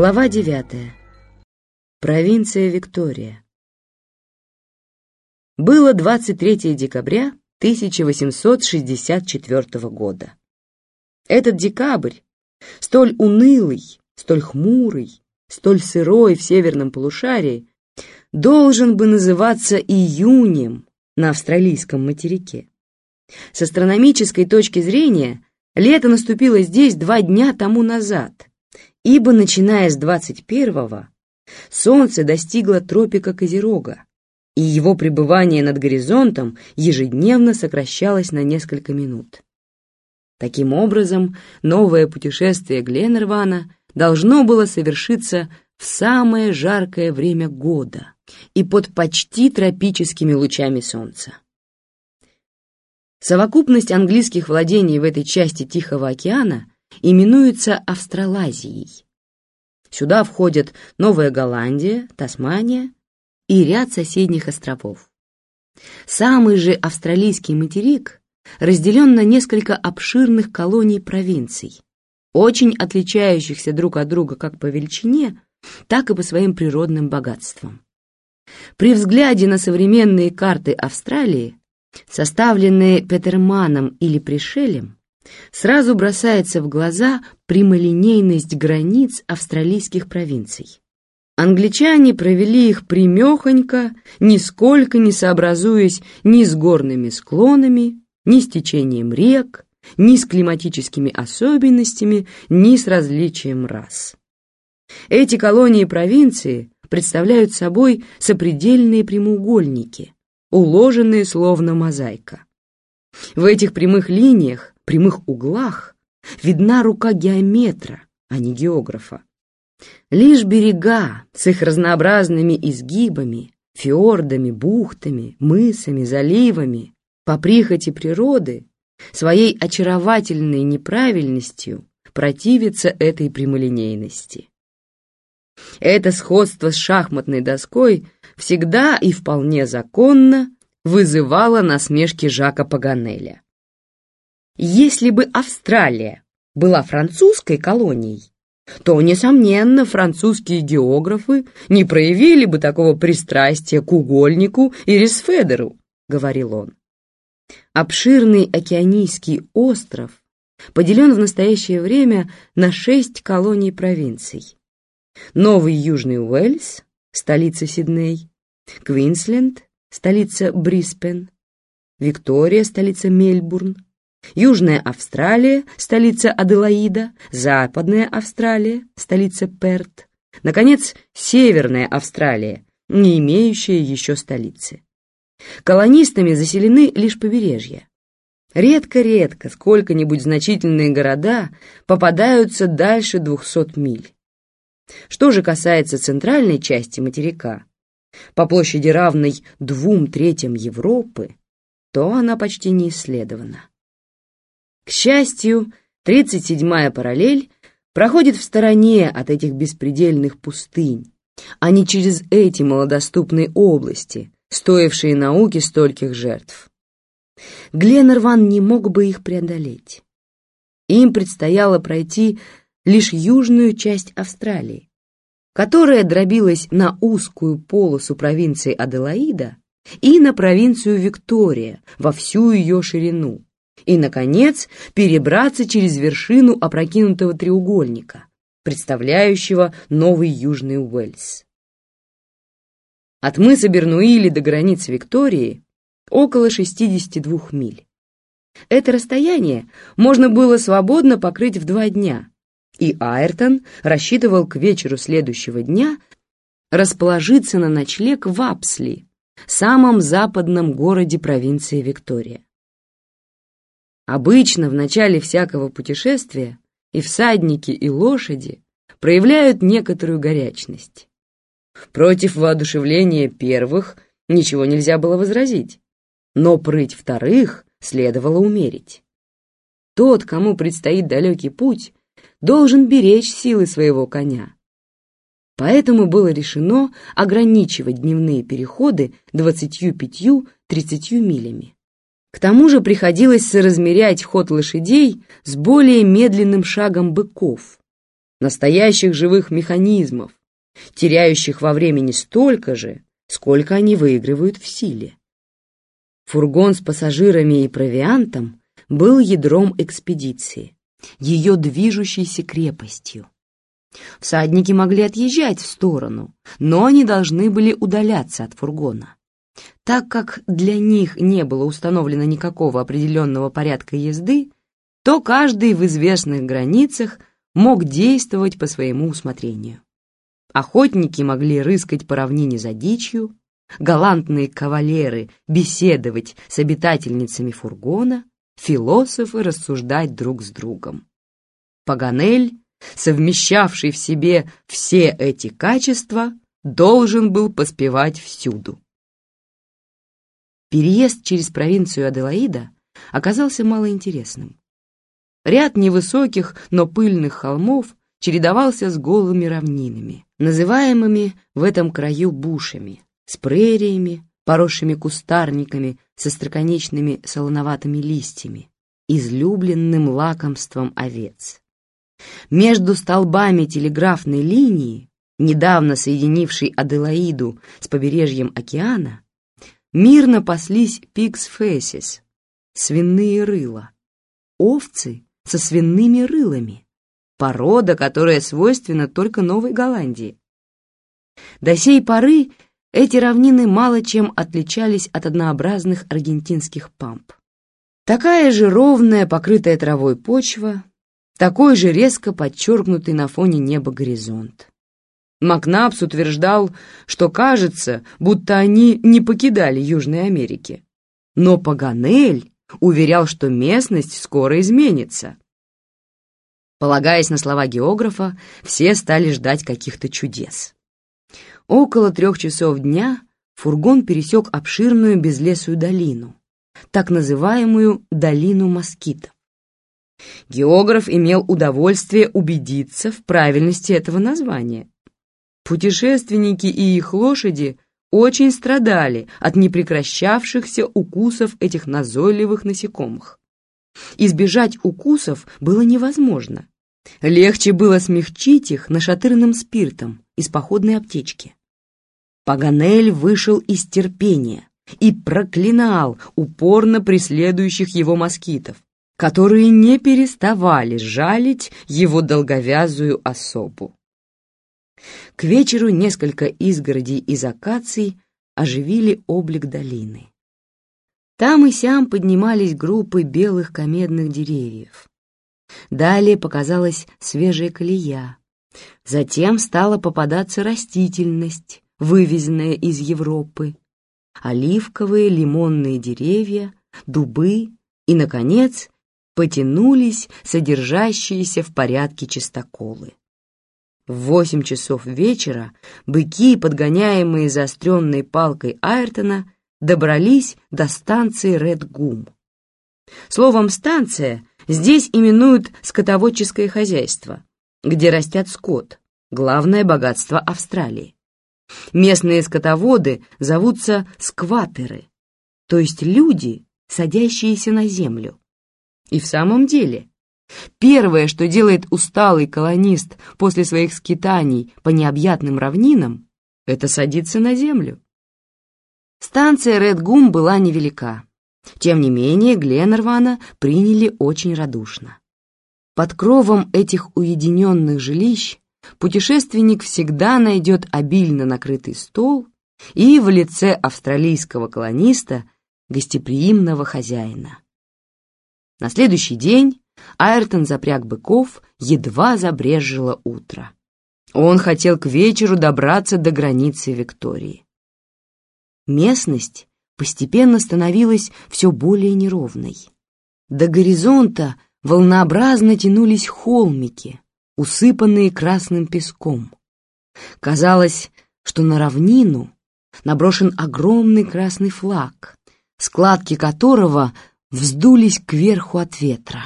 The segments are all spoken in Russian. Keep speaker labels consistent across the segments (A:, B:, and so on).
A: Глава 9. Провинция Виктория. Было 23 декабря 1864 года. Этот декабрь, столь унылый, столь хмурый, столь сырой в северном полушарии, должен бы называться июнем на австралийском материке. С астрономической точки зрения, лето наступило здесь два дня тому назад, ибо, начиная с 21-го, Солнце достигло тропика Козерога, и его пребывание над горизонтом ежедневно сокращалось на несколько минут. Таким образом, новое путешествие Гленнервана должно было совершиться в самое жаркое время года и под почти тропическими лучами солнца. Совокупность английских владений в этой части Тихого океана именуется Австралазией. Сюда входят Новая Голландия, Тасмания и ряд соседних островов. Самый же австралийский материк разделен на несколько обширных колоний-провинций, очень отличающихся друг от друга как по величине, так и по своим природным богатствам. При взгляде на современные карты Австралии, составленные Петерманом или Пришелем, сразу бросается в глаза прямолинейность границ австралийских провинций. Англичане провели их примехонько, нисколько не сообразуясь ни с горными склонами, ни с течением рек, ни с климатическими особенностями, ни с различием рас. Эти колонии провинции представляют собой сопредельные прямоугольники, уложенные словно мозаика. В этих прямых линиях прямых углах видна рука геометра, а не географа. Лишь берега с их разнообразными изгибами, фьордами, бухтами, мысами, заливами, по прихоти природы, своей очаровательной неправильностью противятся этой прямолинейности. Это сходство с шахматной доской всегда и вполне законно вызывало насмешки Жака Паганеля. Если бы Австралия была французской колонией, то, несомненно, французские географы не проявили бы такого пристрастия к угольнику и Рисфедеру, говорил он. Обширный океанийский остров поделен в настоящее время на шесть колоний провинций. Новый Южный Уэльс, столица Сидней, Квинсленд, столица Бриспен, Виктория, столица Мельбурн, Южная Австралия, столица Аделаида, Западная Австралия, столица Перт, наконец, Северная Австралия, не имеющая еще столицы. Колонистами заселены лишь побережья. Редко-редко сколько-нибудь значительные города попадаются дальше 200 миль. Что же касается центральной части материка, по площади равной двум третьим Европы, то она почти не исследована. К счастью, 37-я параллель проходит в стороне от этих беспредельных пустынь, а не через эти малодоступные области, стоившие науке стольких жертв. Гленнерван не мог бы их преодолеть. Им предстояло пройти лишь южную часть Австралии, которая дробилась на узкую полосу провинции Аделаида и на провинцию Виктория во всю ее ширину, и, наконец, перебраться через вершину опрокинутого треугольника, представляющего Новый Южный Уэльс. От мыса Бернуили до границы Виктории около 62 миль. Это расстояние можно было свободно покрыть в два дня, и Айртон рассчитывал к вечеру следующего дня расположиться на ночлег в Апсли, самом западном городе провинции Виктория. Обычно в начале всякого путешествия и всадники, и лошади проявляют некоторую горячность. Против воодушевления первых ничего нельзя было возразить, но прыть вторых следовало умерить. Тот, кому предстоит далекий путь, должен беречь силы своего коня. Поэтому было решено ограничивать дневные переходы 25-30 милями. К тому же приходилось соразмерять ход лошадей с более медленным шагом быков, настоящих живых механизмов, теряющих во времени столько же, сколько они выигрывают в силе. Фургон с пассажирами и провиантом был ядром экспедиции, ее движущейся крепостью. Всадники могли отъезжать в сторону, но они должны были удаляться от фургона. Так как для них не было установлено никакого определенного порядка езды, то каждый в известных границах мог действовать по своему усмотрению. Охотники могли рыскать по равнине за дичью, галантные кавалеры беседовать с обитательницами фургона, философы рассуждать друг с другом. Паганель, совмещавший в себе все эти качества, должен был поспевать всюду. Переезд через провинцию Аделаида оказался малоинтересным. Ряд невысоких, но пыльных холмов чередовался с голыми равнинами, называемыми в этом краю бушами, с прериями, поросшими кустарниками, со строконечными солоноватыми листьями, излюбленным лакомством овец. Между столбами телеграфной линии, недавно соединившей Аделаиду с побережьем океана, мирно паслись пикс-фесис, свиные рыла, овцы со свиными рылами, порода, которая свойственна только Новой Голландии. До сей поры эти равнины мало чем отличались от однообразных аргентинских памп. Такая же ровная, покрытая травой почва, такой же резко подчеркнутый на фоне неба горизонт. Макнапс утверждал, что кажется, будто они не покидали Южной Америки. Но Паганель уверял, что местность скоро изменится. Полагаясь на слова географа, все стали ждать каких-то чудес. Около трех часов дня фургон пересек обширную безлесую долину, так называемую долину москитов. Географ имел удовольствие убедиться в правильности этого названия. Путешественники и их лошади очень страдали от непрекращавшихся укусов этих назойливых насекомых. Избежать укусов было невозможно. Легче было смягчить их нашатырным спиртом из походной аптечки. Паганель вышел из терпения и проклинал упорно преследующих его москитов, которые не переставали жалить его долговязую особу. К вечеру несколько изгородей из акаций оживили облик долины. Там и сям поднимались группы белых комедных деревьев. Далее показалась свежая колея. Затем стала попадаться растительность, вывезенная из Европы, оливковые, лимонные деревья, дубы и, наконец, потянулись содержащиеся в порядке чистоколы. В восемь часов вечера быки, подгоняемые заостренной палкой Айртона, добрались до станции Редгум. Словом «станция» здесь именуют скотоводческое хозяйство, где растят скот, главное богатство Австралии. Местные скотоводы зовутся скватеры, то есть люди, садящиеся на землю. И в самом деле, первое, что делает усталый колонист после своих скитаний по необъятным равнинам, это садиться на землю. Станция Редгум была невелика. Тем не менее, Гленнервана приняли очень радушно. Под кровом этих уединенных жилищ путешественник всегда найдет обильно накрытый стол и в лице австралийского колониста гостеприимного хозяина. На следующий день Айртон запряг быков, едва забрежило утро. Он хотел к вечеру добраться до границы Виктории. Местность постепенно становилась все более неровной. До горизонта волнообразно тянулись холмики, усыпанные красным песком. Казалось, что на равнину наброшен огромный красный флаг, складки которого вздулись кверху от ветра.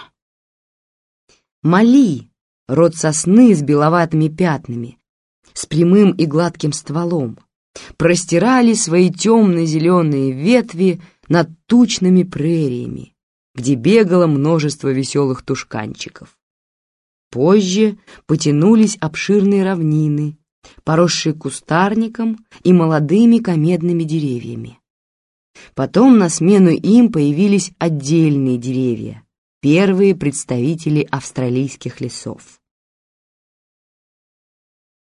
A: Мали, род сосны с беловатыми пятнами, с прямым и гладким стволом, простирали свои темно-зеленые ветви над тучными прериями, где бегало множество веселых тушканчиков. Позже потянулись обширные равнины, поросшие кустарником и молодыми комедными деревьями. Потом на смену им появились отдельные деревья, первые представители австралийских лесов.